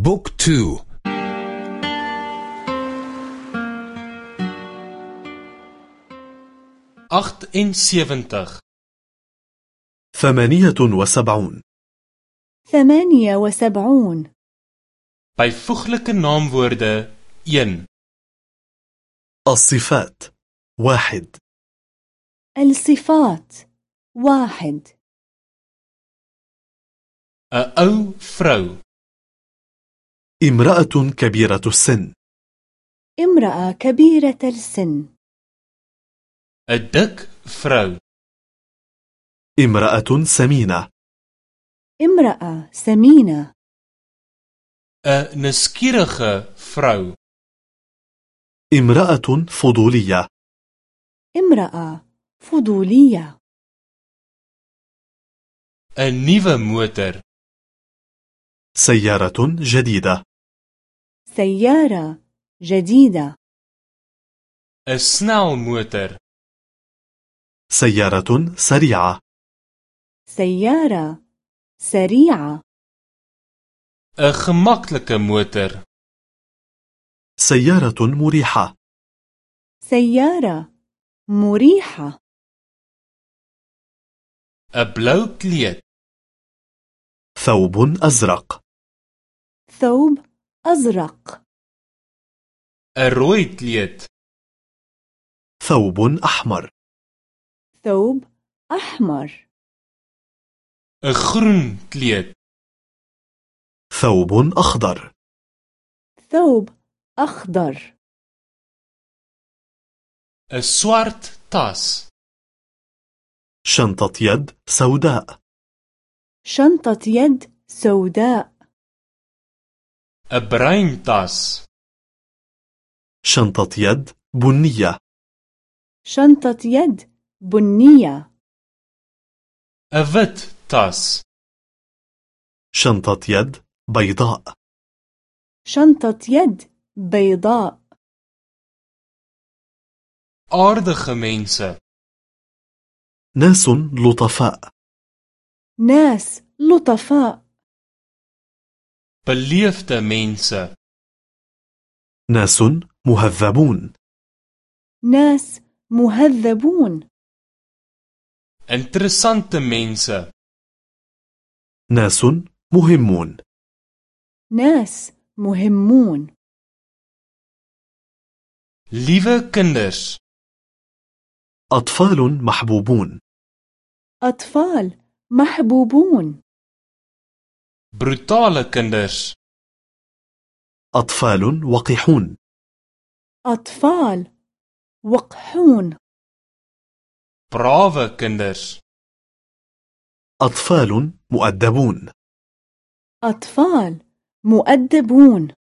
book two. Agt en sewentig ثمانية وسبعون. ثمانية وسبعون. Byvoeglike naamwoorde 1 الصفات. واحد. الصفات. واحد. Ou vrou. امرأة كبيرة السن. امرأة كبيرة السن. dik vrou امرأة سمينة. امرأة سمينة. nuuskierige vrou امرأة فضولية. امرأة فضولية. nuwe motor سيارة جديدة. سيارة جديدة. 'n snelmotor سيارة سريعة. سيارة سريعة. 'n gemaklike motor سيارة مريحة. سيارة مريحة. blou kleed ثوب أزرق. ثوب أزرق. kleed ثوب أحمر. ثوب أحمر. kleed ثوب أخضر. ثوب أخضر. swart tas شنطة يد سوداء. شنطة يد سوداء. Tas شنطة يد بنية. شنطة يد بنية. wit tas شنطة يد بيضاء. شنطة يد بيضاء. aardige mense ناس لطفاء. ناس لطفاء. Beleefde mense ناس مهذبون. ناس مهذبون. interessante mense ناس مهمون. ناس مهمون. liewe kinders أطفال محبوبون. أطفال محبوبون. Brutale kinders. أطفال وقحون. أطفال وقحون. Brawe kinders. أطفال مؤدبون. أطفال مؤدبون.